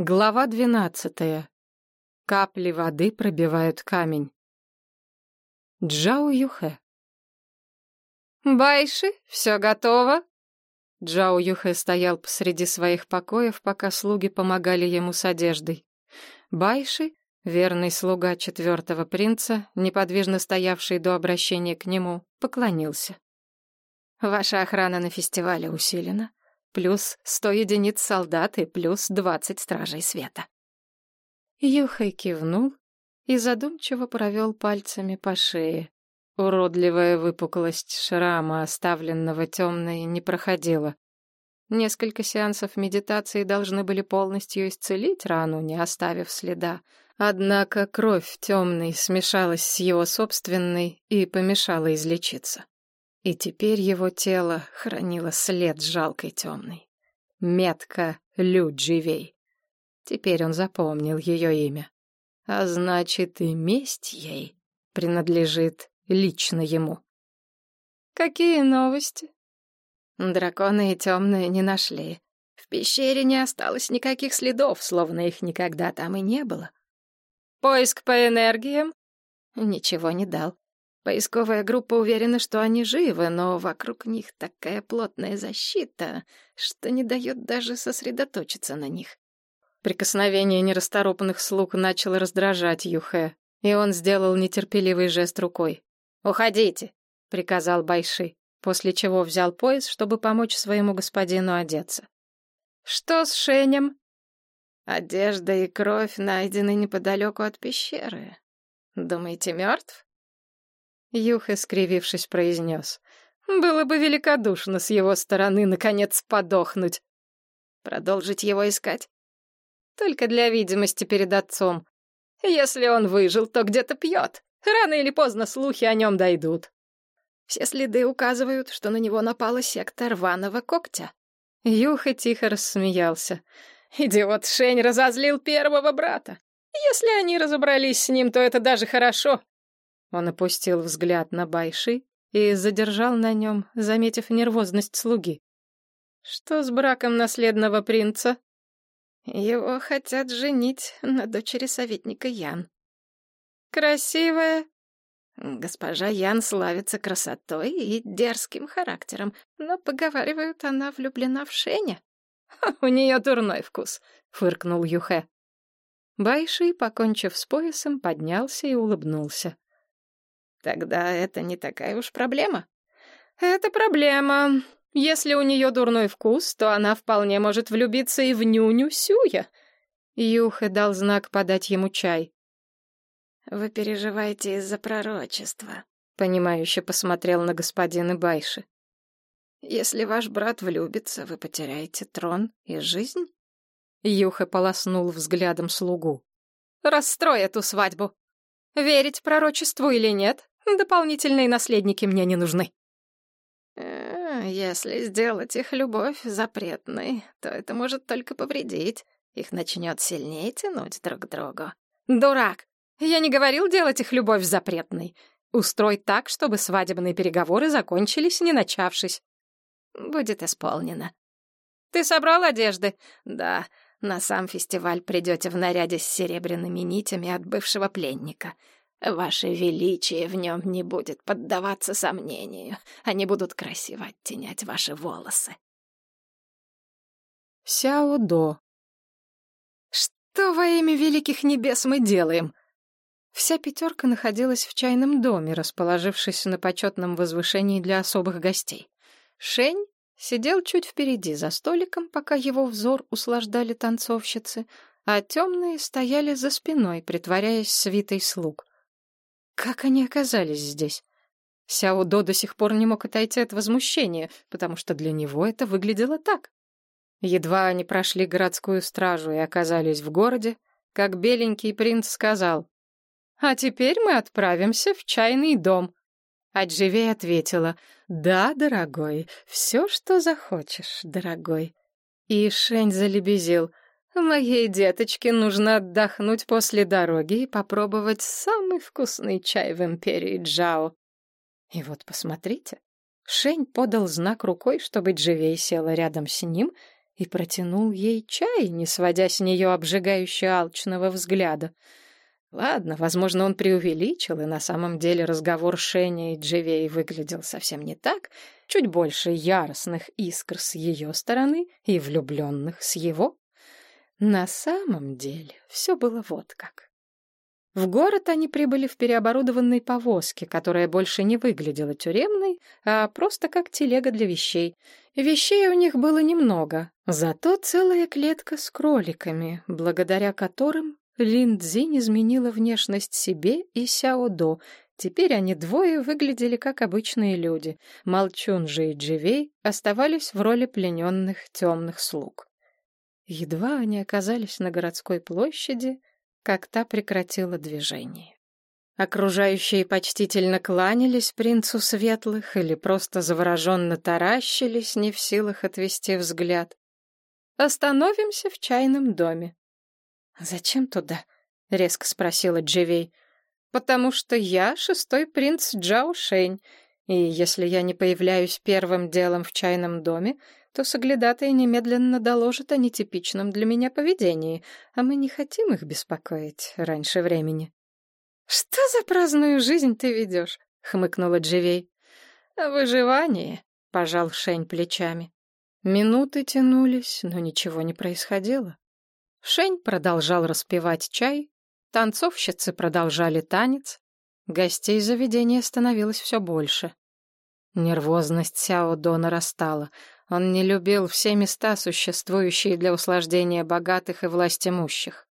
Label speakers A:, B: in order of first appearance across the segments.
A: Глава двенадцатая. Капли воды пробивают камень. Джао Юхэ. «Байши, все готово?» Джао Юхэ стоял посреди своих покоев, пока слуги помогали ему с одеждой. Байши, верный слуга четвертого принца, неподвижно стоявший до обращения к нему, поклонился. «Ваша охрана на фестивале усилена плюс сто единиц солдат и плюс двадцать стражей света. Юхай кивнул и задумчиво провел пальцами по шее. Уродливая выпуклость шрама, оставленного темной, не проходила. Несколько сеансов медитации должны были полностью исцелить рану, не оставив следа. Однако кровь темной смешалась с его собственной и помешала излечиться. И теперь его тело хранило след жалкой темной. Метка Лю Дживей. Теперь он запомнил ее имя. А значит, и месть ей принадлежит лично ему. Какие новости? Драконы и темные не нашли. В пещере не осталось никаких следов, словно их никогда там и не было. Поиск по энергиям? Ничего не дал. Поисковая группа уверена, что они живы, но вокруг них такая плотная защита, что не дает даже сосредоточиться на них. Прикосновение нерасторопных слуг начало раздражать Юхэ, и он сделал нетерпеливый жест рукой. «Уходите», — приказал Байши, после чего взял пояс, чтобы помочь своему господину одеться. «Что с Шенем?» «Одежда и кровь найдены неподалеку от пещеры. Думаете, мертв?» Юх, искривившись, произнес. «Было бы великодушно с его стороны, наконец, подохнуть. Продолжить его искать? Только для видимости перед отцом. Если он выжил, то где-то пьет. Рано или поздно слухи о нем дойдут. Все следы указывают, что на него напала секта рваного когтя». Юха тихо рассмеялся. «Идиот Шень разозлил первого брата. Если они разобрались с ним, то это даже хорошо. Он опустил взгляд на Байши и задержал на нем, заметив нервозность слуги. «Что с браком наследного принца?» «Его хотят женить на дочери советника Ян». «Красивая?» Госпожа Ян славится красотой и дерзким характером, но, поговаривают, она влюблена в Шеня. «У нее дурной вкус», — фыркнул Юхе. Байши, покончив с поясом, поднялся и улыбнулся. Тогда это не такая уж проблема. Это проблема. Если у нее дурной вкус, то она вполне может влюбиться и в нюню Сюя. Юха дал знак подать ему чай. Вы переживаете из-за пророчества, понимающе посмотрел на господина Байши. Если ваш брат влюбится, вы потеряете трон и жизнь? Юха полоснул взглядом слугу. Расстрой эту свадьбу. Верить пророчеству или нет, дополнительные наследники мне не нужны. Э, если сделать их любовь запретной, то это может только повредить. Их начнет сильнее тянуть друг к другу. Дурак! Я не говорил делать их любовь запретной. Устрой так, чтобы свадебные переговоры закончились, не начавшись. Будет исполнено. Ты собрал одежды? Да. На сам фестиваль придете в наряде с серебряными нитями от бывшего пленника. Ваше величие в нем не будет поддаваться сомнению. Они будут красиво оттенять ваши волосы. Сяо До. Что во имя великих небес мы делаем? Вся пятерка находилась в чайном доме, расположившись на почетном возвышении для особых гостей. Шень Сидел чуть впереди за столиком, пока его взор услаждали танцовщицы, а темные стояли за спиной, притворяясь свитой слуг. Как они оказались здесь? Сяо До до сих пор не мог отойти от возмущения, потому что для него это выглядело так. Едва они прошли городскую стражу и оказались в городе, как беленький принц сказал, «А теперь мы отправимся в чайный дом». Адживей ответила, «Да, дорогой, все, что захочешь, дорогой». И Шень залебезил, «Моей деточке нужно отдохнуть после дороги и попробовать самый вкусный чай в империи Джао». И вот посмотрите, Шень подал знак рукой, чтобы Дживей села рядом с ним, и протянул ей чай, не сводя с нее обжигающе алчного взгляда. Ладно, возможно, он преувеличил, и на самом деле разговор Шеня и Дживей выглядел совсем не так, чуть больше яростных искр с ее стороны и влюбленных с его. На самом деле все было вот как. В город они прибыли в переоборудованной повозке, которая больше не выглядела тюремной, а просто как телега для вещей. Вещей у них было немного, зато целая клетка с кроликами, благодаря которым Лин Цзинь изменила внешность себе и Сяо До. Теперь они двое выглядели как обычные люди. Молчун же и Дживей оставались в роли плененных темных слуг. Едва они оказались на городской площади, как та прекратила движение. Окружающие почтительно кланялись принцу светлых или просто завороженно таращились, не в силах отвести взгляд. «Остановимся в чайном доме», «Зачем туда?» — резко спросила Дживей. «Потому что я шестой принц Джао Шэнь, и если я не появляюсь первым делом в чайном доме, то соглядатые немедленно доложат о нетипичном для меня поведении, а мы не хотим их беспокоить раньше времени». «Что за праздную жизнь ты ведешь?» — хмыкнула Дживей. «Выживание», — пожал Шень плечами. Минуты тянулись, но ничего не происходило. Шень продолжал распевать чай, танцовщицы продолжали танец, гостей заведения становилось все больше. Нервозность Сяо До нарастала. Он не любил все места, существующие для услаждения богатых и властимущих.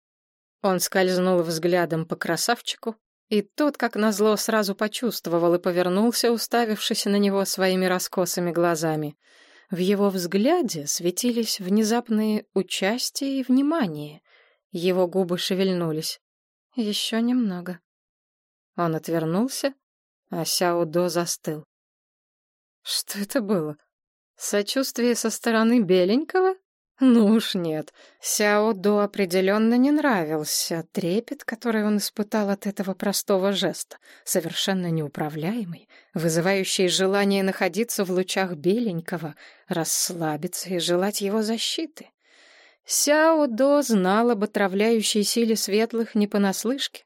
A: Он скользнул взглядом по красавчику, и тот, как назло, сразу почувствовал и повернулся, уставившись на него своими раскосыми глазами — в его взгляде светились внезапные участие и внимание. Его губы шевельнулись. Еще немного. Он отвернулся, а Сяо До застыл. Что это было? Сочувствие со стороны беленького? Ну уж нет. Сяо До определенно не нравился трепет, который он испытал от этого простого жеста, совершенно неуправляемый, вызывающий желание находиться в лучах беленького, расслабиться и желать его защиты. Сяо До знал об отравляющей силе светлых не понаслышке.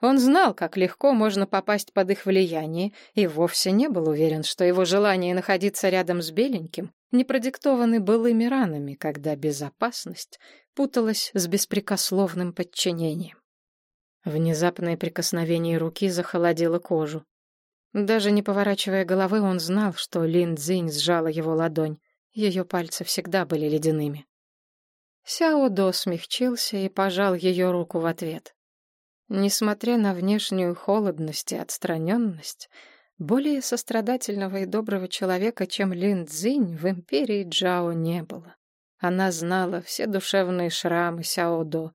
A: Он знал, как легко можно попасть под их влияние, и вовсе не был уверен, что его желание находиться рядом с беленьким не продиктованы былыми ранами, когда безопасность путалась с беспрекословным подчинением. Внезапное прикосновение руки захолодило кожу. Даже не поворачивая головы, он знал, что Лин Цзинь сжала его ладонь. Ее пальцы всегда были ледяными. Сяо До смягчился и пожал ее руку в ответ. Несмотря на внешнюю холодность и отстраненность, более сострадательного и доброго человека, чем Лин Цзинь, в империи Джао не было. Она знала все душевные шрамы Сяо До,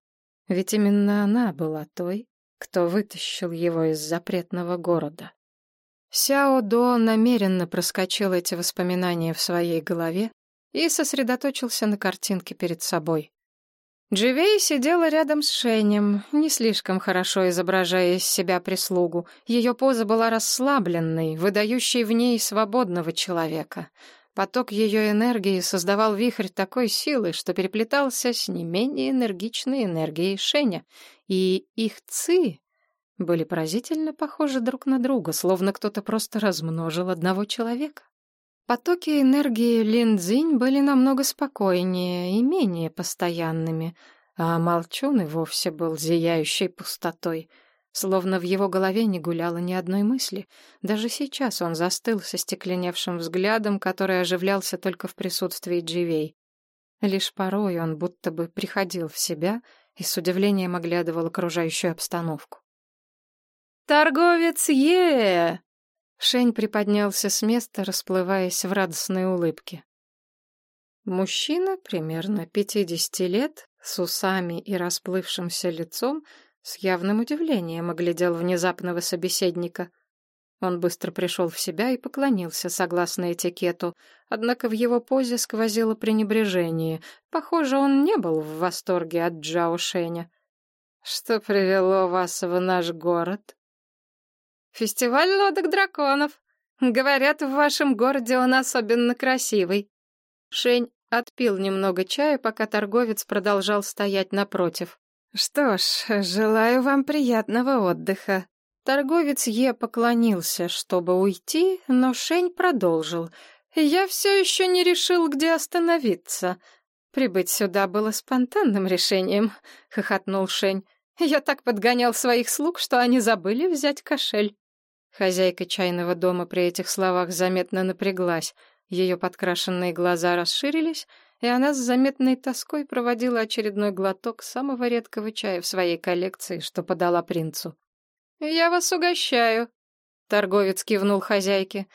A: ведь именно она была той, кто вытащил его из запретного города. Сяо До намеренно проскочил эти воспоминания в своей голове и сосредоточился на картинке перед собой. Дживей сидела рядом с Шенем, не слишком хорошо изображая из себя прислугу. Ее поза была расслабленной, выдающей в ней свободного человека. Поток ее энергии создавал вихрь такой силы, что переплетался с не менее энергичной энергией Шеня. И их ци были поразительно похожи друг на друга, словно кто-то просто размножил одного человека. Потоки энергии Линдзинь были намного спокойнее и менее постоянными, а Молчун и вовсе был зияющей пустотой, словно в его голове не гуляло ни одной мысли. Даже сейчас он застыл со стекленевшим взглядом, который оживлялся только в присутствии Дживей. Лишь порой он будто бы приходил в себя и с удивлением оглядывал окружающую обстановку. «Торговец Е!» Шень приподнялся с места, расплываясь в радостной улыбке. Мужчина, примерно пятидесяти лет, с усами и расплывшимся лицом, с явным удивлением оглядел внезапного собеседника. Он быстро пришел в себя и поклонился, согласно этикету, однако в его позе сквозило пренебрежение. Похоже, он не был в восторге от Джао Шеня. «Что привело вас в наш город?» Фестиваль лодок драконов. Говорят, в вашем городе он особенно красивый. Шень отпил немного чая, пока торговец продолжал стоять напротив. «Что ж, желаю вам приятного отдыха». Торговец Е поклонился, чтобы уйти, но Шень продолжил. «Я все еще не решил, где остановиться. Прибыть сюда было спонтанным решением», — хохотнул Шень. «Я так подгонял своих слуг, что они забыли взять кошель». Хозяйка чайного дома при этих словах заметно напряглась. Ее подкрашенные глаза расширились, и она с заметной тоской проводила очередной глоток самого редкого чая в своей коллекции, что подала принцу. «Я вас угощаю», — торговец кивнул хозяйке.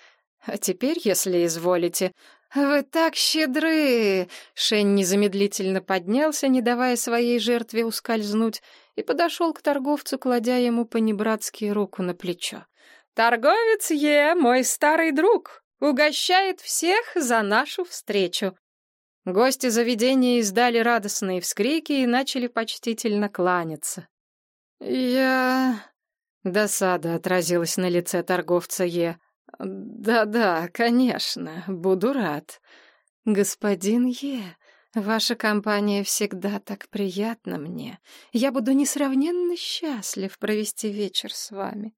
A: «А теперь, если изволите...» «Вы так щедры!» Шень незамедлительно поднялся, не давая своей жертве ускользнуть, и подошел к торговцу, кладя ему по-небратски руку на плечо. «Торговец Е, мой старый друг, угощает всех за нашу встречу. Гости заведения издали радостные вскрики и начали почтительно кланяться. «Я...» — досада отразилась на лице торговца Е. «Да-да, конечно, буду рад. Господин Е, ваша компания всегда так приятна мне. Я буду несравненно счастлив провести вечер с вами».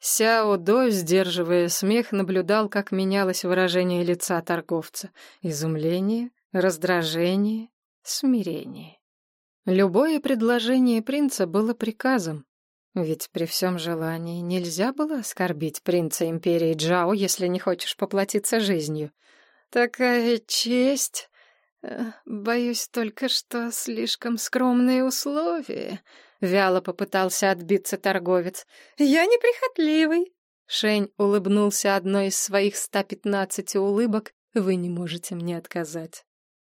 A: Сяо До, сдерживая смех, наблюдал, как менялось выражение лица торговца. Изумление, раздражение, смирение. Любое предложение принца было приказом, ведь при всем желании нельзя было оскорбить принца империи Джао, если не хочешь поплатиться жизнью. Такая честь... Э, боюсь только, что слишком скромные условия. Вяло попытался отбиться торговец. «Я неприхотливый!» Шень улыбнулся одной из своих ста пятнадцати улыбок. «Вы не можете мне отказать».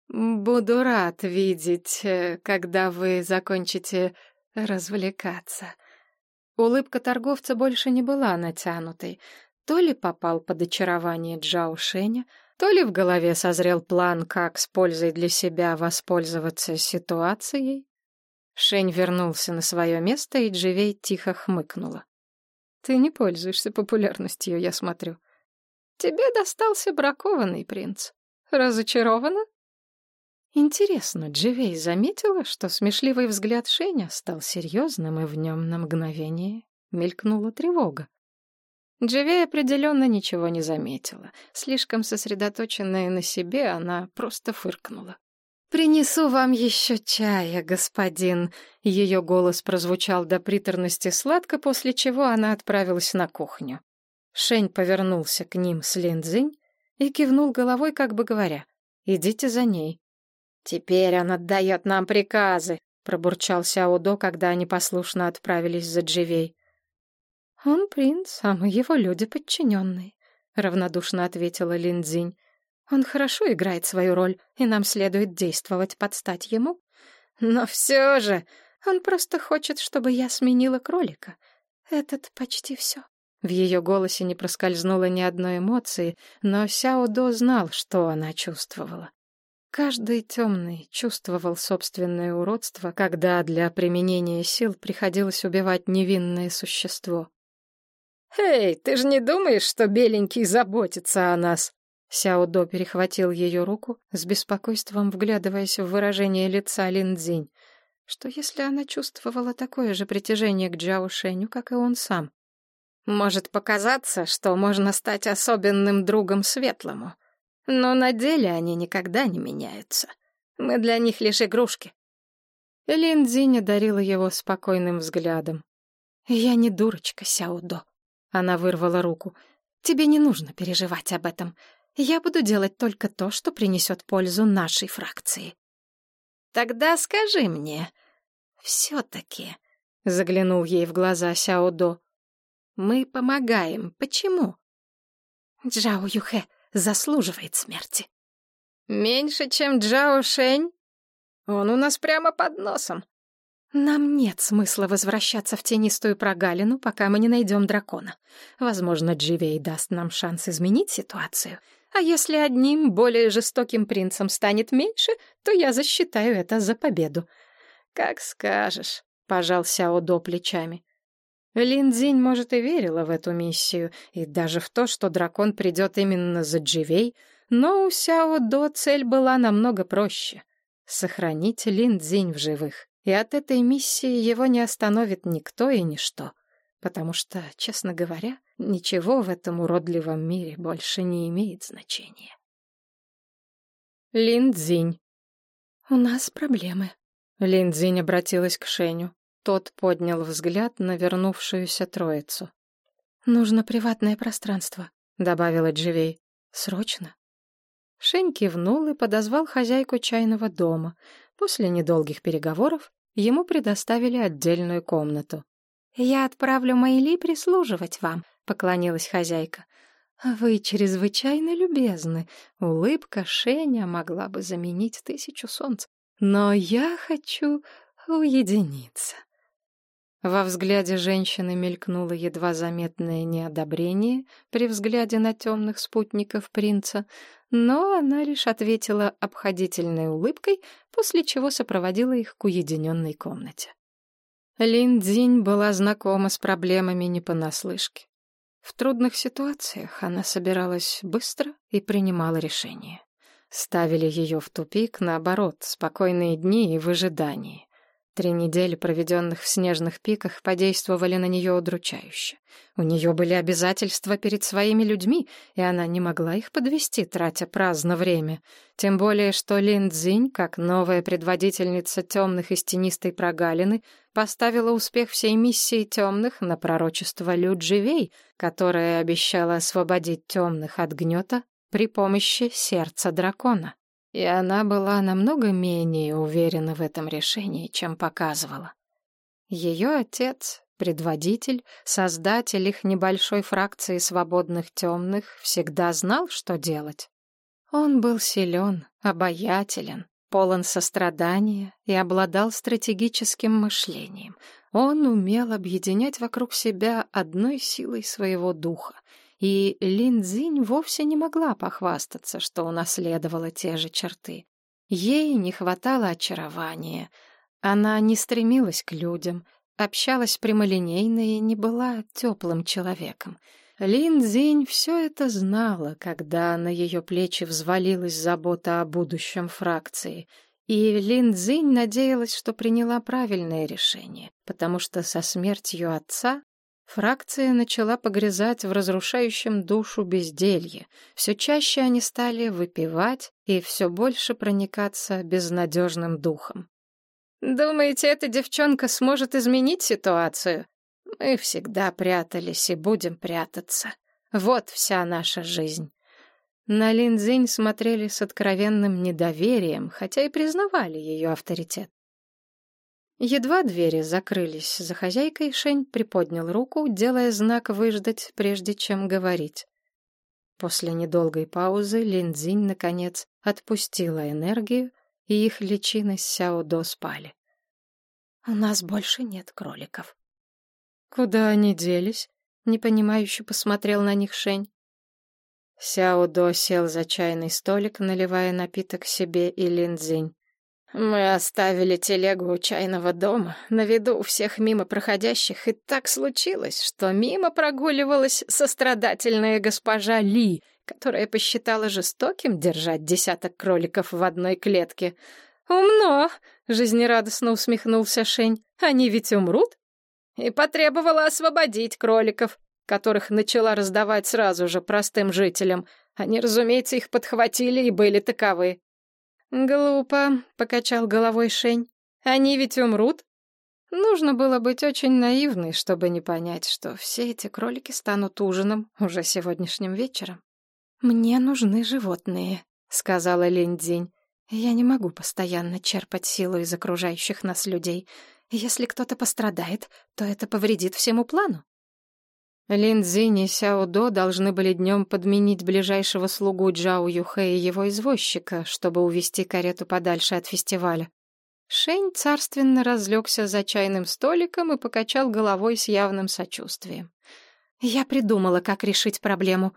A: «Буду рад видеть, э, когда вы закончите развлекаться». Улыбка торговца больше не была натянутой. То ли попал под очарование Джао Шеня, то ли в голове созрел план, как с пользой для себя воспользоваться ситуацией. Шень вернулся на свое место, и Дживей тихо хмыкнула. «Ты не пользуешься популярностью, я смотрю. Тебе достался бракованный принц. Разочарована?» Интересно, Дживей заметила, что смешливый взгляд Шеня стал серьезным, и в нем на мгновение мелькнула тревога. Дживей определенно ничего не заметила. Слишком сосредоточенная на себе, она просто фыркнула. «Принесу вам еще чая, господин!» Ее голос прозвучал до приторности сладко, после чего она отправилась на кухню. Шень повернулся к ним с Линдзинь и кивнул головой, как бы говоря, «Идите за ней». «Теперь он отдает нам приказы», — пробурчал Сяодо, когда они послушно отправились за Дживей. «Он принц, а мы его люди подчиненные», — равнодушно ответила Линдзинь. Он хорошо играет свою роль, и нам следует действовать под стать ему. Но все же он просто хочет, чтобы я сменила кролика. Этот почти все. В ее голосе не проскользнуло ни одной эмоции, но Сяо До знал, что она чувствовала. Каждый темный чувствовал собственное уродство, когда для применения сил приходилось убивать невинное существо. «Эй, ты же не думаешь, что беленький заботится о нас?» Сяодо перехватил ее руку, с беспокойством вглядываясь в выражение лица Линдзинь. Что если она чувствовала такое же притяжение к Джао Шеню, как и он сам? Может показаться, что можно стать особенным другом Светлому, но на деле они никогда не меняются. Мы для них лишь игрушки. Линдзинь одарила его спокойным взглядом. «Я не дурочка, Сяодо». Она вырвала руку. «Тебе не нужно переживать об этом. Я буду делать только то, что принесет пользу нашей фракции. Тогда скажи мне, все-таки, — заглянул ей в глаза Сяодо, — мы помогаем. Почему? Джао Юхэ заслуживает смерти. Меньше, чем Джао Шэнь? Он у нас прямо под носом. Нам нет смысла возвращаться в тенистую прогалину, пока мы не найдем дракона. Возможно, Дживей даст нам шанс изменить ситуацию — а если одним, более жестоким принцем станет меньше, то я засчитаю это за победу. Как скажешь, пожал Сяо До плечами. Линдзинь, может, и верила в эту миссию, и даже в то, что дракон придет именно за Дживей, Но у Сяо До цель была намного проще — сохранить Лин Цзинь в живых. И от этой миссии его не остановит никто и ничто. Потому что, честно говоря, ничего в этом уродливом мире больше не имеет значения. Лин Цзинь. «У нас проблемы». Лин Цзинь обратилась к Шеню. Тот поднял взгляд на вернувшуюся троицу. «Нужно приватное пространство», — добавила Дживей. «Срочно». Шень кивнул и подозвал хозяйку чайного дома. После недолгих переговоров ему предоставили отдельную комнату. «Я отправлю Мэйли прислуживать вам», — поклонилась хозяйка. «Вы чрезвычайно любезны. Улыбка Шеня могла бы заменить тысячу солнц. Но я хочу уединиться». Во взгляде женщины мелькнуло едва заметное неодобрение при взгляде на темных спутников принца, но она лишь ответила обходительной улыбкой, после чего сопроводила их к уединенной комнате. Лин Цзинь была знакома с проблемами не понаслышке. В трудных ситуациях она собиралась быстро и принимала решения. Ставили ее в тупик, наоборот, спокойные дни и в ожидании. Три недели, проведенных в снежных пиках, подействовали на нее удручающе. У нее были обязательства перед своими людьми, и она не могла их подвести, тратя праздно время. Тем более, что Лин Цзинь, как новая предводительница темных и стенистой прогалины, поставила успех всей миссии темных на пророчество Лю Дживей, которое обещало освободить темных от гнета при помощи сердца дракона и она была намного менее уверена в этом решении, чем показывала. Ее отец, предводитель, создатель их небольшой фракции свободных темных, всегда знал, что делать. Он был силен, обаятелен, полон сострадания и обладал стратегическим мышлением. Он умел объединять вокруг себя одной силой своего духа — и Лин Цзинь вовсе не могла похвастаться, что унаследовала те же черты. Ей не хватало очарования. Она не стремилась к людям, общалась прямолинейно и не была теплым человеком. Лин Цзинь все это знала, когда на ее плечи взвалилась забота о будущем фракции. И Лин Цзинь надеялась, что приняла правильное решение, потому что со смертью отца Фракция начала погрязать в разрушающем душу безделье. Все чаще они стали выпивать и все больше проникаться безнадежным духом. «Думаете, эта девчонка сможет изменить ситуацию? Мы всегда прятались и будем прятаться. Вот вся наша жизнь». На Линдзинь смотрели с откровенным недоверием, хотя и признавали ее авторитет. Едва двери закрылись за хозяйкой, Шень приподнял руку, делая знак выждать, прежде чем говорить. После недолгой паузы Линдзинь, наконец, отпустила энергию, и их личины с Сяо-До спали. «У нас больше нет кроликов». «Куда они делись?» — непонимающе посмотрел на них Шень. Сяо-До сел за чайный столик, наливая напиток себе и Линдзинь. Мы оставили телегу у чайного дома на виду у всех мимо проходящих, и так случилось, что мимо прогуливалась сострадательная госпожа Ли, которая посчитала жестоким держать десяток кроликов в одной клетке. «Умно!» — жизнерадостно усмехнулся Шень. «Они ведь умрут?» И потребовала освободить кроликов, которых начала раздавать сразу же простым жителям. Они, разумеется, их подхватили и были таковы. «Глупо», — покачал головой Шень. «Они ведь умрут?» Нужно было быть очень наивной, чтобы не понять, что все эти кролики станут ужином уже сегодняшним вечером. «Мне нужны животные», — сказала Линдзинь. «Я не могу постоянно черпать силу из окружающих нас людей. Если кто-то пострадает, то это повредит всему плану». Линдзинь и Сяо До должны были днем подменить ближайшего слугу Джао Юхэ и его извозчика, чтобы увести карету подальше от фестиваля. Шень царственно разлегся за чайным столиком и покачал головой с явным сочувствием. «Я придумала, как решить проблему».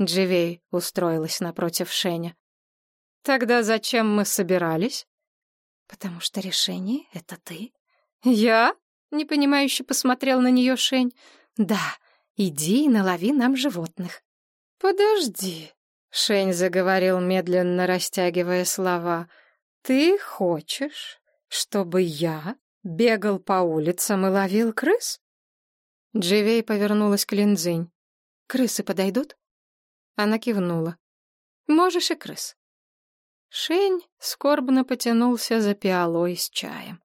A: Дживей устроилась напротив Шеня. «Тогда зачем мы собирались?» «Потому что решение — это ты». «Я?» — непонимающе посмотрел на нее Шень. «Да, Иди и налови нам животных». «Подожди». Шень заговорил, медленно растягивая слова. «Ты хочешь, чтобы я бегал по улицам и ловил крыс?» Дживей повернулась к Линдзинь. «Крысы подойдут?» Она кивнула. «Можешь и крыс». Шень скорбно потянулся за пиалой с чаем.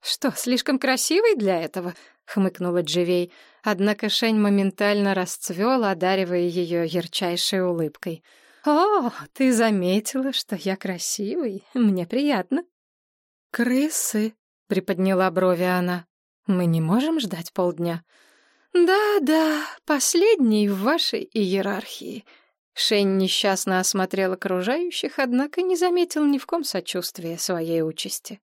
A: «Что, слишком красивый для этого?» — хмыкнула Дживей. Однако Шень моментально расцвел, одаривая ее ярчайшей улыбкой. «О, ты заметила, что я красивый? Мне приятно». «Крысы», — приподняла брови она. «Мы не можем ждать полдня». «Да-да, последний в вашей иерархии». Шень несчастно осмотрел окружающих, однако не заметил ни в ком сочувствия своей участи.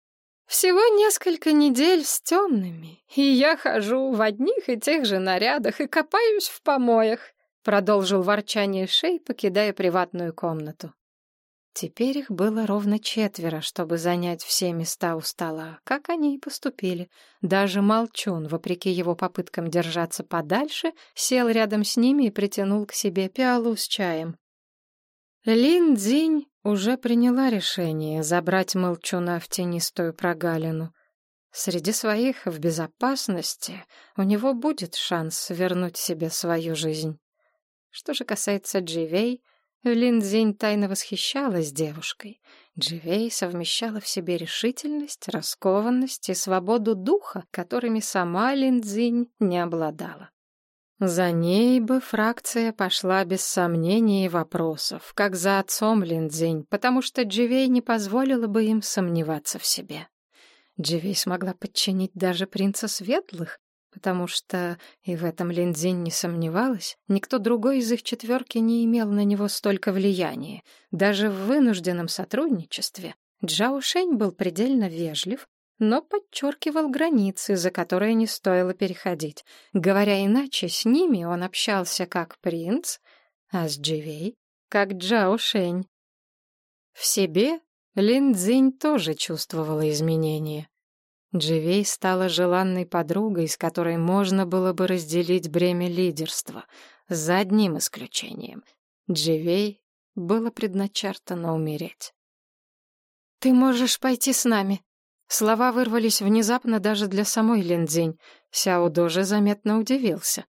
A: Всего несколько недель с темными, и я хожу в одних и тех же нарядах и копаюсь в помоях, продолжил ворчание Шей, покидая приватную комнату. Теперь их было ровно четверо, чтобы занять все места у стола, как они и поступили. Даже Молчун, вопреки его попыткам держаться подальше, сел рядом с ними и притянул к себе пиалу с чаем. Лин Цзинь уже приняла решение забрать Молчуна в тенистую прогалину. Среди своих в безопасности у него будет шанс вернуть себе свою жизнь. Что же касается Дживей, Линдзинь тайно восхищалась девушкой. Дживей совмещала в себе решительность, раскованность и свободу духа, которыми сама Линдзинь не обладала. За ней бы фракция пошла без сомнений и вопросов, как за отцом Линдзинь, потому что Дживей не позволила бы им сомневаться в себе. Дживей смогла подчинить даже принца Светлых, потому что, и в этом Линдзинь не сомневалась, никто другой из их четверки не имел на него столько влияния. Даже в вынужденном сотрудничестве Джао Шень был предельно вежлив, но подчеркивал границы, за которые не стоило переходить. Говоря иначе, с ними он общался как принц, а с Дживей — как Джао Шень. В себе Лин Цзинь тоже чувствовала изменения. Дживей стала желанной подругой, с которой можно было бы разделить бремя лидерства, за одним исключением. Дживей было предначертано умереть. «Ты можешь пойти с нами», Слова вырвались внезапно даже для самой Линдзинь. Сяо Доже заметно удивился.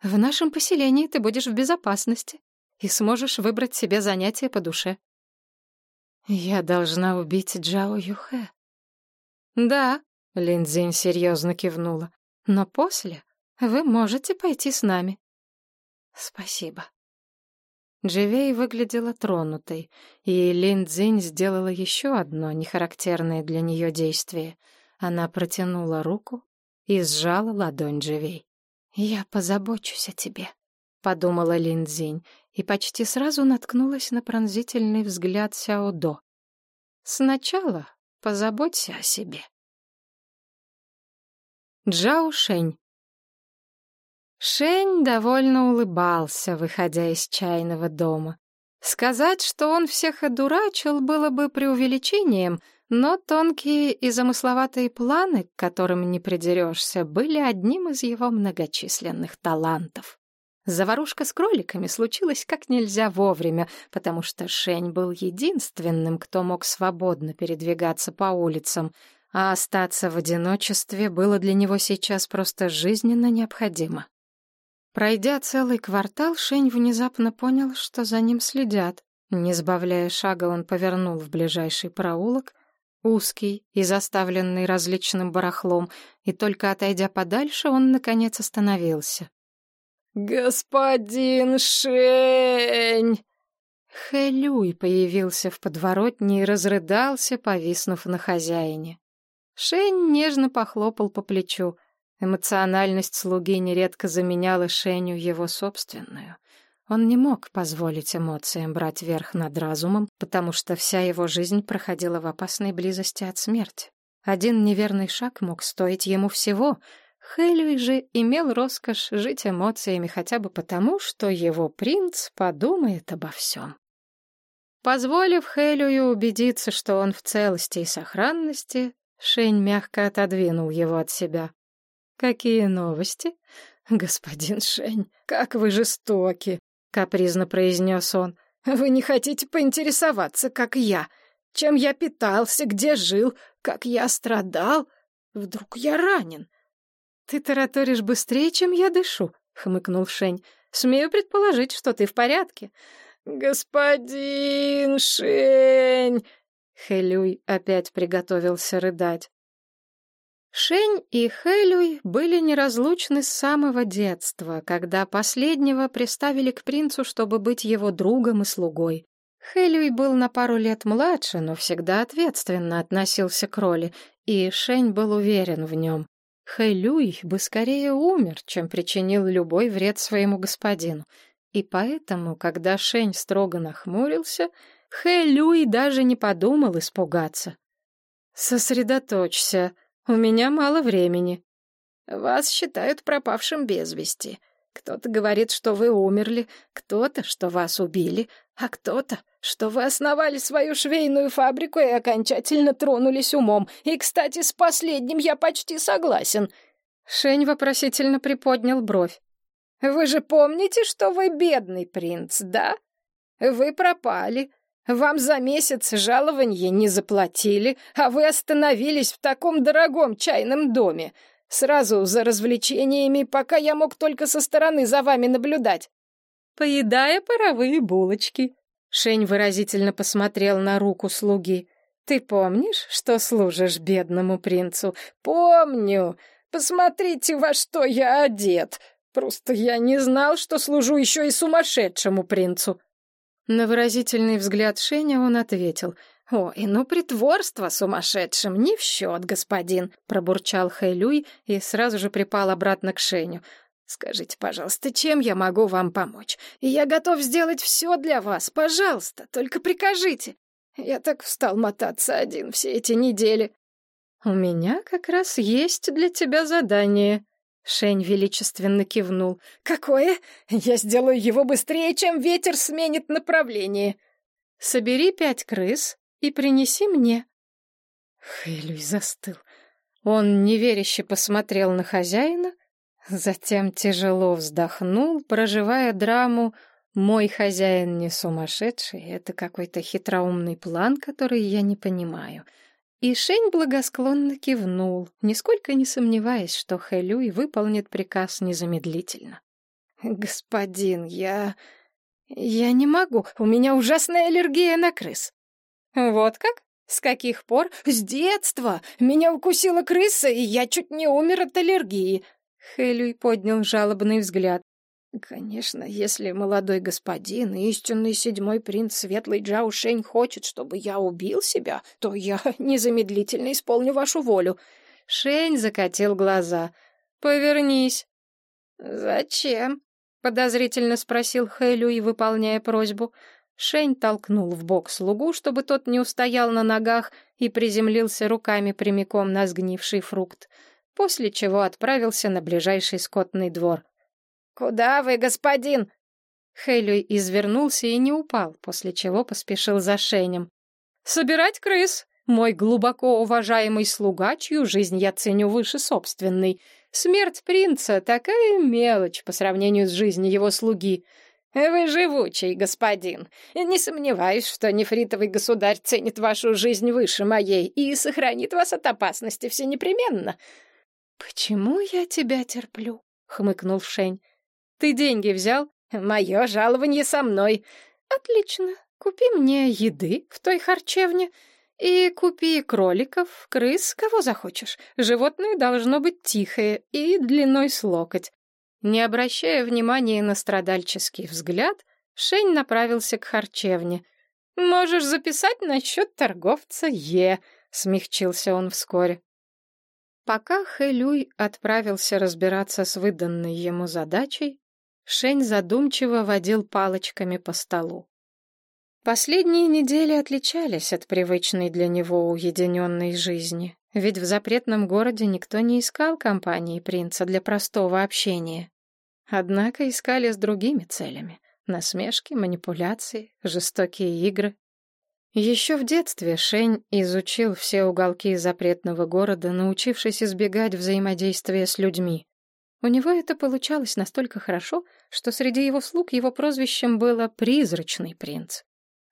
A: «В нашем поселении ты будешь в безопасности и сможешь выбрать себе занятие по душе». «Я должна убить Джао Юхэ». «Да», — Линдзинь серьезно кивнула, «но после вы можете пойти с нами». «Спасибо». Дживей выглядела тронутой, и Лин Цзинь сделала еще одно нехарактерное для нее действие. Она протянула руку и сжала ладонь Дживей. «Я позабочусь о тебе», — подумала Лин Цзинь, и почти сразу наткнулась на пронзительный взгляд Сяо До. «Сначала позаботься о себе». Джао Шень Шень довольно улыбался, выходя из чайного дома. Сказать, что он всех одурачил, было бы преувеличением, но тонкие и замысловатые планы, к которым не придерешься, были одним из его многочисленных талантов. Заварушка с кроликами случилась как нельзя вовремя, потому что Шень был единственным, кто мог свободно передвигаться по улицам, а остаться в одиночестве было для него сейчас просто жизненно необходимо. Пройдя целый квартал, Шень внезапно понял, что за ним следят. Не сбавляя шага, он повернул в ближайший проулок, узкий и заставленный различным барахлом, и только отойдя подальше, он, наконец, остановился. «Господин Шень!» Хэлюй появился в подворотне и разрыдался, повиснув на хозяине. Шень нежно похлопал по плечу — Эмоциональность слуги нередко заменяла Шеню его собственную. Он не мог позволить эмоциям брать верх над разумом, потому что вся его жизнь проходила в опасной близости от смерти. Один неверный шаг мог стоить ему всего. Хелюй же имел роскошь жить эмоциями хотя бы потому, что его принц подумает обо всем. Позволив Хелюю убедиться, что он в целости и сохранности, Шень мягко отодвинул его от себя. «Какие новости?» «Господин Шень, как вы жестоки!» — капризно произнес он.
B: Вы не хотите поинтересоваться, как я? Чем я питался, где жил, как я страдал? Вдруг я ранен?
A: Ты тараторишь быстрее, чем я дышу, хмыкнул Шень. Смею предположить, что ты в порядке.
B: Господин Шень!
A: Хэлюй опять приготовился рыдать. Шень и Хэлюй были неразлучны с самого детства, когда последнего приставили к принцу, чтобы быть его другом и слугой. Хэлюй был на пару лет младше, но всегда ответственно относился к роли, и Шень был уверен в нем. Хэлюй бы скорее умер, чем причинил любой вред своему господину. И поэтому, когда Шень строго нахмурился, Хэлюй даже не подумал испугаться. «Сосредоточься», у меня мало времени.
B: Вас считают пропавшим без вести. Кто-то говорит, что вы умерли, кто-то, что вас убили, а кто-то, что вы основали свою швейную фабрику и окончательно тронулись умом. И, кстати, с последним я почти согласен.
A: Шень вопросительно приподнял бровь.
B: Вы же помните, что вы бедный принц, да? Вы пропали, вам за месяц жалование не заплатили, а вы остановились в таком дорогом чайном доме. Сразу за развлечениями, пока я мог только со стороны за вами наблюдать.
A: Поедая паровые булочки. Шень выразительно посмотрел на руку слуги. Ты помнишь, что служишь бедному принцу?
B: Помню. Посмотрите, во что я одет. Просто я не знал, что служу еще и сумасшедшему принцу.
A: На выразительный взгляд Шеня он ответил. «Ой, ну притворство сумасшедшим не в счет, господин», — пробурчал Хэйлюй и сразу же припал обратно к Шеню. «Скажите, пожалуйста, чем я могу вам помочь? Я готов сделать все для вас, пожалуйста, только прикажите. Я так встал мотаться один все эти недели». «У меня как раз есть для тебя задание», Шень величественно кивнул.
B: «Какое? Я сделаю его быстрее, чем ветер сменит направление!»
A: «Собери пять крыс и принеси мне». Хэлюй застыл. Он неверяще посмотрел на хозяина, затем тяжело вздохнул, проживая драму «Мой хозяин не сумасшедший, это какой-то хитроумный план, который я не понимаю». И Шень благосклонно кивнул, нисколько не сомневаясь, что Хэлюй выполнит приказ незамедлительно.
B: «Господин, я... я не могу, у меня ужасная аллергия на крыс».
A: «Вот как? С каких пор?»
B: «С детства! Меня укусила крыса, и я чуть не умер от аллергии».
A: Хэлюй поднял жалобный взгляд.
B: Конечно, если молодой господин, истинный седьмой принц Светлый Джао Шень хочет, чтобы я убил себя, то я незамедлительно исполню вашу волю.
A: Шень закатил глаза. Повернись.
B: Зачем?
A: подозрительно спросил Хэлюй, выполняя просьбу. Шень толкнул в бок слугу, чтобы тот не устоял на ногах и приземлился руками прямиком на сгнивший фрукт, после чего отправился на ближайший скотный двор.
B: «Куда вы, господин?»
A: Хейлюй извернулся и не упал, после чего поспешил за Шенем. «Собирать крыс! Мой глубоко уважаемый слуга, чью жизнь я ценю выше собственной. Смерть принца — такая мелочь по сравнению с жизнью его слуги.
B: Вы живучий, господин. Не сомневаюсь, что нефритовый государь ценит вашу жизнь выше моей и сохранит вас от опасности всенепременно».
A: «Почему я тебя терплю?» — хмыкнул Шень. Ты деньги взял?
B: Мое жалование со мной.
A: Отлично. Купи мне еды в той харчевне и купи кроликов, крыс, кого захочешь. Животное должно быть тихое и длиной с локоть. Не обращая внимания на страдальческий взгляд, Шень направился к харчевне. «Можешь записать на счет торговца Е», — смягчился он вскоре. Пока Хэлюй отправился разбираться с выданной ему задачей, Шень задумчиво водил палочками по столу. Последние недели отличались от привычной для него уединенной жизни, ведь в запретном городе никто не искал компании принца для простого общения. Однако искали с другими целями — насмешки, манипуляции, жестокие игры. Еще в детстве Шень изучил все уголки запретного города, научившись избегать взаимодействия с людьми. У него это получалось настолько хорошо, что среди его слуг его прозвищем было «призрачный принц».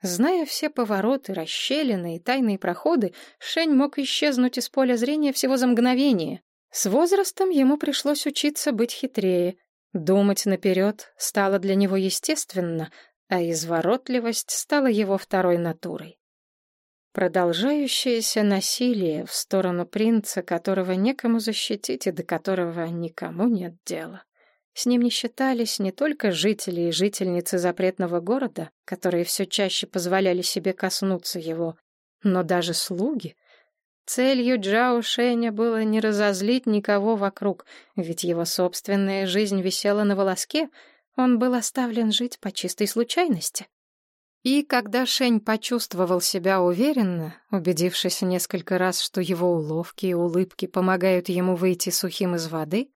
A: Зная все повороты, расщелины и тайные проходы, Шень мог исчезнуть из поля зрения всего за мгновение. С возрастом ему пришлось учиться быть хитрее. Думать наперед стало для него естественно, а изворотливость стала его второй натурой. Продолжающееся насилие в сторону принца, которого некому защитить и до которого никому нет дела. С ним не считались не только жители и жительницы запретного города, которые все чаще позволяли себе коснуться его, но даже слуги. Целью Джао Шэня было не разозлить никого вокруг, ведь его собственная жизнь висела на волоске, он был оставлен жить по чистой случайности. И когда Шень почувствовал себя уверенно, убедившись несколько раз, что его уловки и улыбки помогают ему выйти сухим из воды,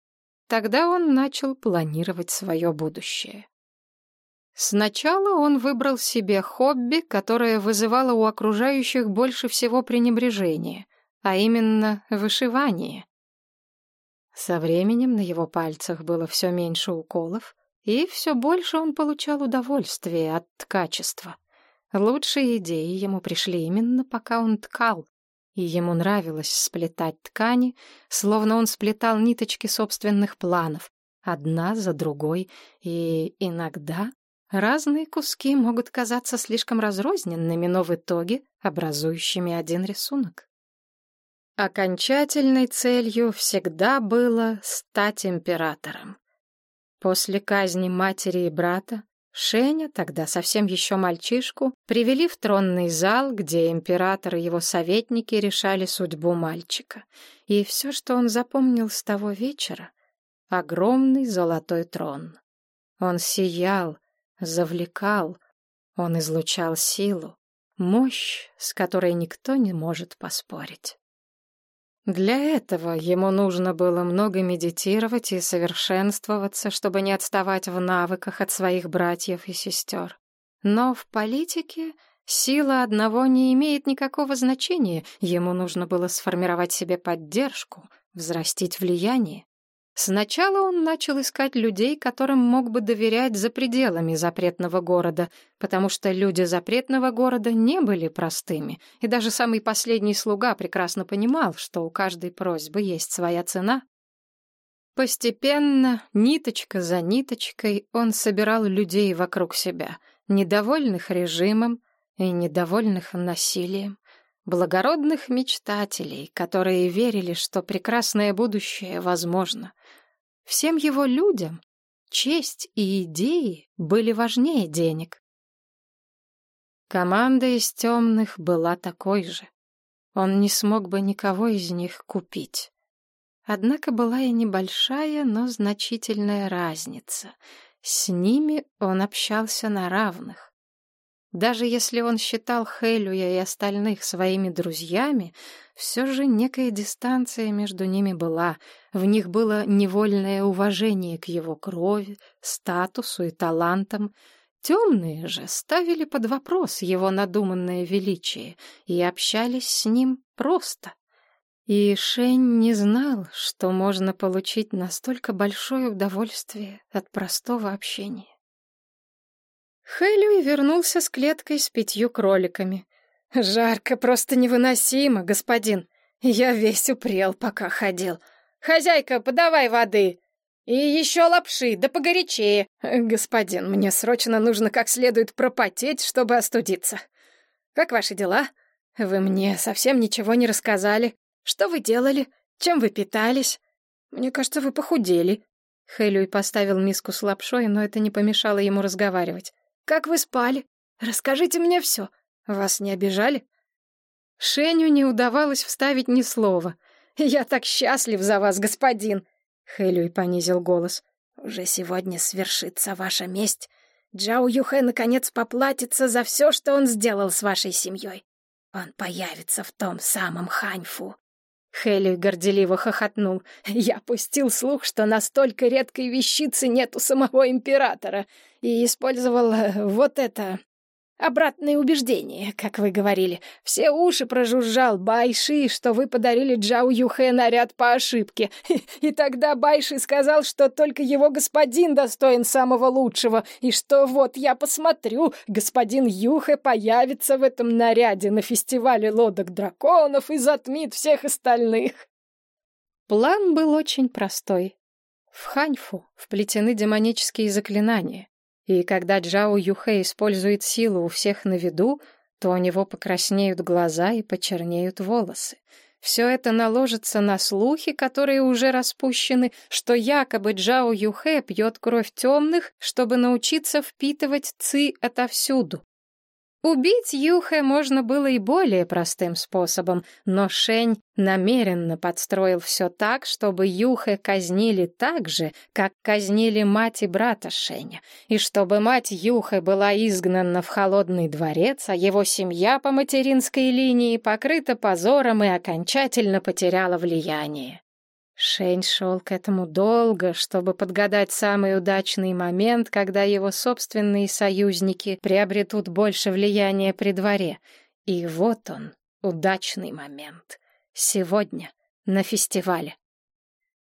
A: тогда он начал планировать свое будущее. Сначала он выбрал себе хобби, которое вызывало у окружающих больше всего пренебрежения, а именно вышивание. Со временем на его пальцах было все меньше уколов, и все больше он получал удовольствие от ткачества. Лучшие идеи ему пришли именно пока он ткал, и ему нравилось сплетать ткани, словно он сплетал ниточки собственных планов, одна за другой, и иногда разные куски могут казаться слишком разрозненными, но в итоге образующими один рисунок. Окончательной целью всегда было стать императором. После казни матери и брата Шеня, тогда совсем еще мальчишку, привели в тронный зал, где император и его советники решали судьбу мальчика. И все, что он запомнил с того вечера — огромный золотой трон. Он сиял, завлекал, он излучал силу, мощь, с которой никто не может поспорить. Для этого ему нужно было много медитировать и совершенствоваться, чтобы не отставать в навыках от своих братьев и сестер. Но в политике сила одного не имеет никакого значения, ему нужно было сформировать себе поддержку, взрастить влияние. Сначала он начал искать людей, которым мог бы доверять за пределами запретного города, потому что люди запретного города не были простыми, и даже самый последний слуга прекрасно понимал, что у каждой просьбы есть своя цена. Постепенно, ниточка за ниточкой, он собирал людей вокруг себя, недовольных режимом и недовольных насилием, благородных мечтателей, которые верили, что прекрасное будущее возможно — Всем его людям честь и идеи были важнее денег. Команда из темных была такой же. Он не смог бы никого из них купить. Однако была и небольшая, но значительная разница. С ними он общался на равных. Даже если он считал Хелюя и остальных своими друзьями, все же некая дистанция между ними была. В них было невольное уважение к его крови, статусу и талантам. Темные же ставили под вопрос его надуманное величие и общались с ним просто. И Шень не знал, что можно получить настолько большое удовольствие от простого общения. Хэлюй вернулся с клеткой с пятью кроликами. «Жарко, просто невыносимо, господин. Я весь упрел, пока ходил. Хозяйка, подавай воды. И еще лапши, да погорячее. Господин, мне срочно нужно как следует пропотеть, чтобы остудиться. Как ваши дела? Вы мне совсем ничего не рассказали. Что вы делали? Чем вы питались? Мне кажется, вы похудели». Хэлюй поставил миску с лапшой, но это не помешало ему разговаривать. Как вы спали? Расскажите мне все. Вас не обижали?» Шеню не удавалось вставить ни слова. «Я так счастлив за вас, господин!» Хэлюй понизил голос. «Уже сегодня свершится ваша месть. Джао Юхэ наконец поплатится за все, что он сделал с вашей семьей. Он появится в том самом Ханьфу. Хелли горделиво хохотнул. «Я пустил слух, что настолько редкой вещицы нет у самого императора, и использовал э, вот это.
B: Обратное убеждение, как вы говорили. Все уши прожужжал Байши, что вы подарили Джао Юхэ наряд по ошибке. И тогда Байши сказал, что только его господин достоин самого лучшего, и что вот я посмотрю, господин Юхэ появится в этом наряде на фестивале лодок драконов и затмит всех остальных.
A: План был очень простой. В Ханьфу вплетены демонические заклинания. И когда Джао Юхэ использует силу у всех на виду, то у него покраснеют глаза и почернеют волосы. Все это наложится на слухи, которые уже распущены, что якобы Джао Юхэ пьет кровь темных, чтобы научиться впитывать ци отовсюду. Убить Юхэ можно было и более простым способом, но Шень намеренно подстроил все так, чтобы Юхэ казнили так же, как казнили мать и брата Шеня, и чтобы мать Юхэ была изгнана в холодный дворец, а его семья по материнской линии покрыта позором и окончательно потеряла влияние. Шень шел к этому долго, чтобы подгадать самый удачный момент, когда его собственные союзники приобретут больше влияния при дворе. И вот он, удачный момент. Сегодня, на фестивале.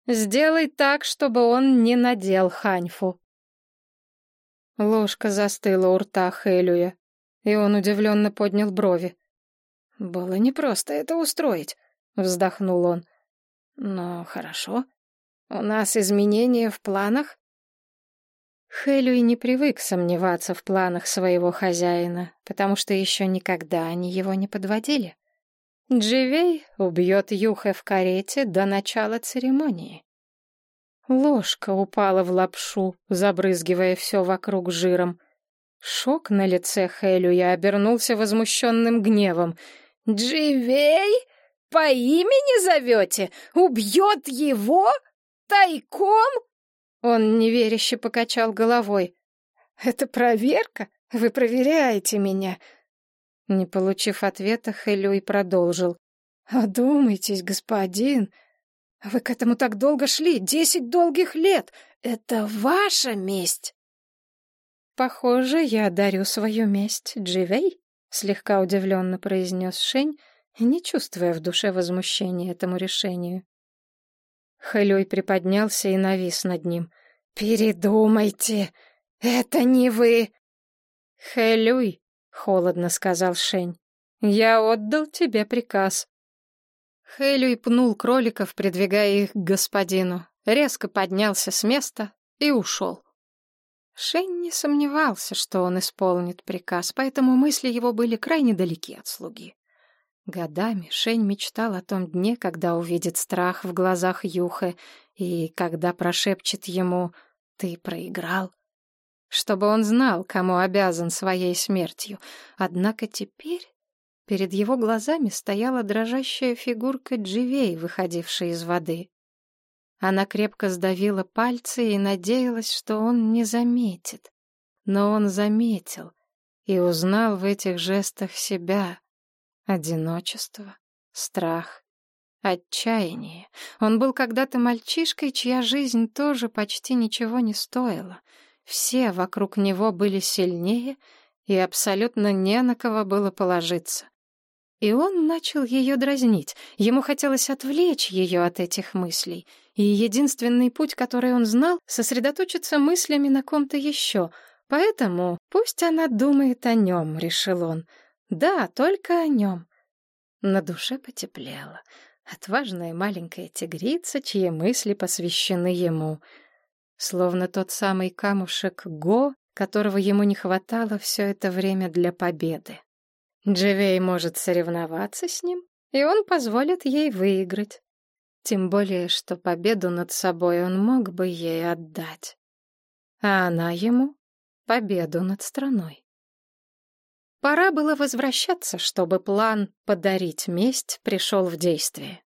A: Сделай так, чтобы он не надел ханьфу. Ложка застыла у рта Хэлюя, и он удивленно поднял брови. «Было непросто это устроить», — вздохнул он. Но хорошо. У нас изменения в планах? Хэлюй не привык сомневаться в планах своего хозяина, потому что еще никогда они его не подводили. Дживей убьет Юхэ в карете до начала церемонии. Ложка упала в лапшу, забрызгивая все вокруг жиром. Шок на лице Хэлюя обернулся возмущенным гневом. «Дживей? По имени зовете? Убьет его? Тайком?» Он неверяще покачал головой. «Это проверка? Вы проверяете меня?» Не получив ответа, Хэлюй продолжил. «Одумайтесь, господин. Вы к этому так долго шли, десять долгих лет. Это ваша месть!» «Похоже, я дарю свою месть Дживей», — слегка удивленно произнес Шень, не чувствуя в душе возмущения этому решению. Хэлюй приподнялся и навис над ним. «Передумайте! Это не вы!» «Хэлюй!» — холодно сказал Шень. «Я отдал тебе приказ». Хэлюй пнул кроликов, придвигая их к господину, резко поднялся с места и ушел. Шень не сомневался, что он исполнит приказ, поэтому мысли его были крайне далеки от слуги. Годами Шень мечтал о том дне, когда увидит страх в глазах Юхэ и когда прошепчет ему «ты проиграл», чтобы он знал, кому обязан своей смертью. Однако теперь перед его глазами стояла дрожащая фигурка Дживей, выходившая из воды. Она крепко сдавила пальцы и надеялась, что он не заметит. Но он заметил и узнал в этих жестах себя — Одиночество, страх, отчаяние. Он был когда-то мальчишкой, чья жизнь тоже почти ничего не стоила. Все вокруг него были сильнее, и абсолютно не на кого было положиться. И он начал ее дразнить. Ему хотелось отвлечь ее от этих мыслей. И единственный путь, который он знал, сосредоточиться мыслями на ком-то еще. Поэтому пусть она думает о нем, решил он. Да, только о нем. На душе потеплело. Отважная маленькая тигрица, чьи мысли посвящены ему. Словно тот самый камушек Го, которого ему не хватало все это время для победы. Дживей может соревноваться с ним, и он позволит ей выиграть. Тем более, что победу над собой он мог бы ей отдать. А она ему — победу над страной. Пора было возвращаться, чтобы план «подарить месть» пришел в действие.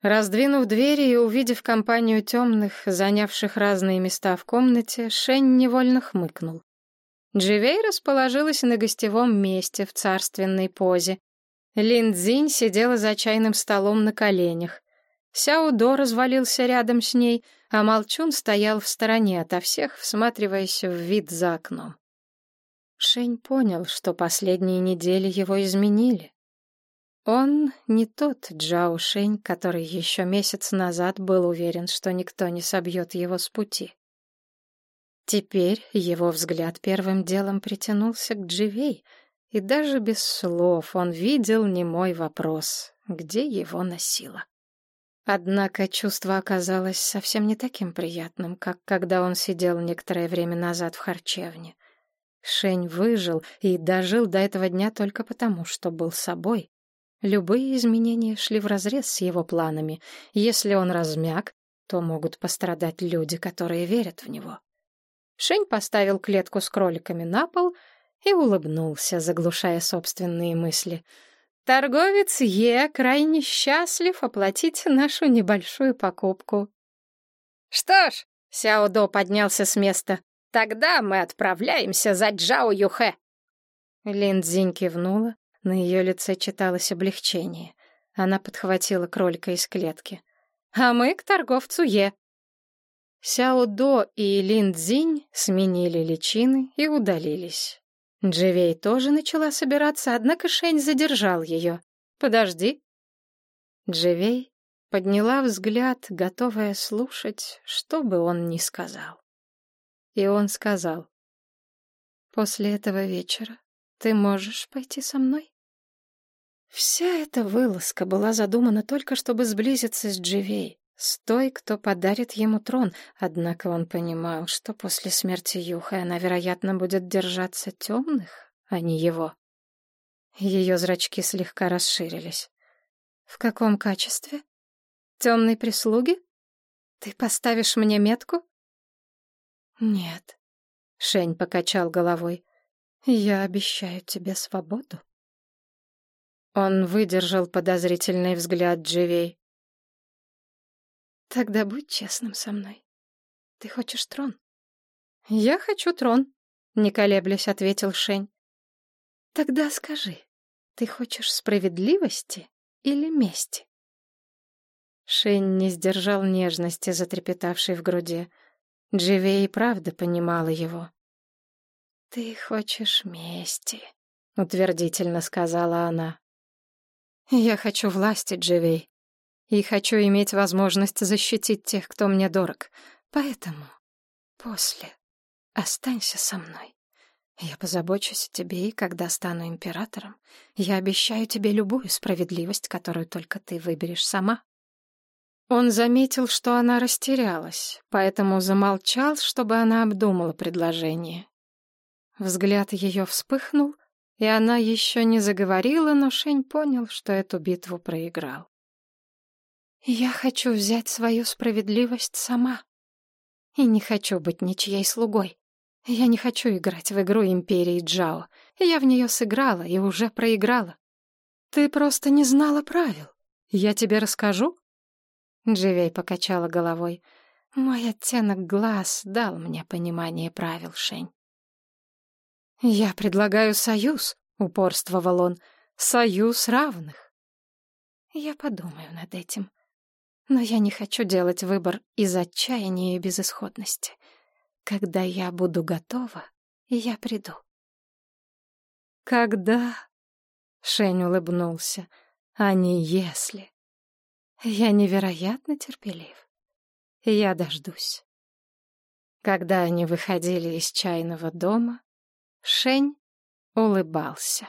A: Раздвинув двери и увидев компанию темных, занявших разные места в комнате, Шень невольно хмыкнул. Дживей расположилась на гостевом месте в царственной позе. Лин Цзинь сидела за чайным столом на коленях. Сяо До развалился рядом с ней, а Молчун стоял в стороне ото всех, всматриваясь в вид за окном. Шень понял, что последние недели его изменили. Он не тот Джао Шень, который еще месяц назад был уверен, что никто не собьет его с пути. Теперь его взгляд первым делом притянулся к Дживей, и даже без слов он видел немой вопрос, где его носило. Однако чувство оказалось совсем не таким приятным, как когда он сидел некоторое время назад в харчевне. Шень выжил и дожил до этого дня только потому, что был собой. Любые изменения шли вразрез с его планами. Если он размяк, то могут пострадать люди, которые верят в него. Шень поставил клетку с кроликами на пол и улыбнулся, заглушая собственные мысли. «Торговец Е крайне счастлив оплатить нашу небольшую покупку».
B: «Что ж», — Сяо До поднялся с места, — «тогда мы отправляемся за Джао Юхэ».
A: Лин Цзинь кивнула, на ее лице читалось облегчение. Она подхватила кролика из клетки. «А мы к торговцу Е». Сяо До и Лин Цзинь сменили личины и удалились. Дживей тоже начала собираться, однако Шень задержал ее. «Подожди». Дживей подняла взгляд, готовая слушать, что бы он ни сказал. И он сказал, «После этого вечера ты можешь пойти со мной?» Вся эта вылазка была задумана только, чтобы сблизиться с Дживей, с той, кто подарит ему трон, однако он понимал, что после смерти Юха она, вероятно, будет держаться темных, а не его. Ее зрачки слегка расширились. «В каком качестве? Темной прислуги? Ты поставишь мне метку?» «Нет», — Шень покачал головой. «Я обещаю тебе свободу». Он выдержал подозрительный взгляд Дживей. «Тогда будь честным со мной. Ты хочешь трон?» «Я хочу трон», — не колеблясь ответил Шень. «Тогда скажи, ты хочешь справедливости или мести?» Шень не сдержал нежности, затрепетавшей в груди. Дживей и правда понимала его. «Ты хочешь мести», — утвердительно сказала она. Я хочу власти, Дживей. И хочу иметь возможность защитить тех, кто мне дорог. Поэтому после останься со мной. Я позабочусь о тебе, и когда стану императором, я обещаю тебе любую справедливость, которую только ты выберешь сама. Он заметил, что она растерялась, поэтому замолчал, чтобы она обдумала предложение. Взгляд ее вспыхнул, и она еще не заговорила, но Шень понял, что эту битву проиграл. «Я хочу взять свою справедливость сама. И не хочу быть ничьей слугой. Я не хочу играть в игру Империи Джао. Я в нее сыграла и уже проиграла. Ты просто не знала правил. Я тебе расскажу?» Дживей покачала головой. «Мой оттенок глаз дал мне понимание правил, Шень. «Я предлагаю союз», — упорствовал он, — «союз равных». «Я подумаю над этим. Но я не хочу делать выбор из отчаяния и безысходности. Когда я буду готова, я приду». «Когда?» — Шень улыбнулся. «А не если. Я невероятно терпелив. Я дождусь». Когда они выходили из чайного дома, Шень улыбался.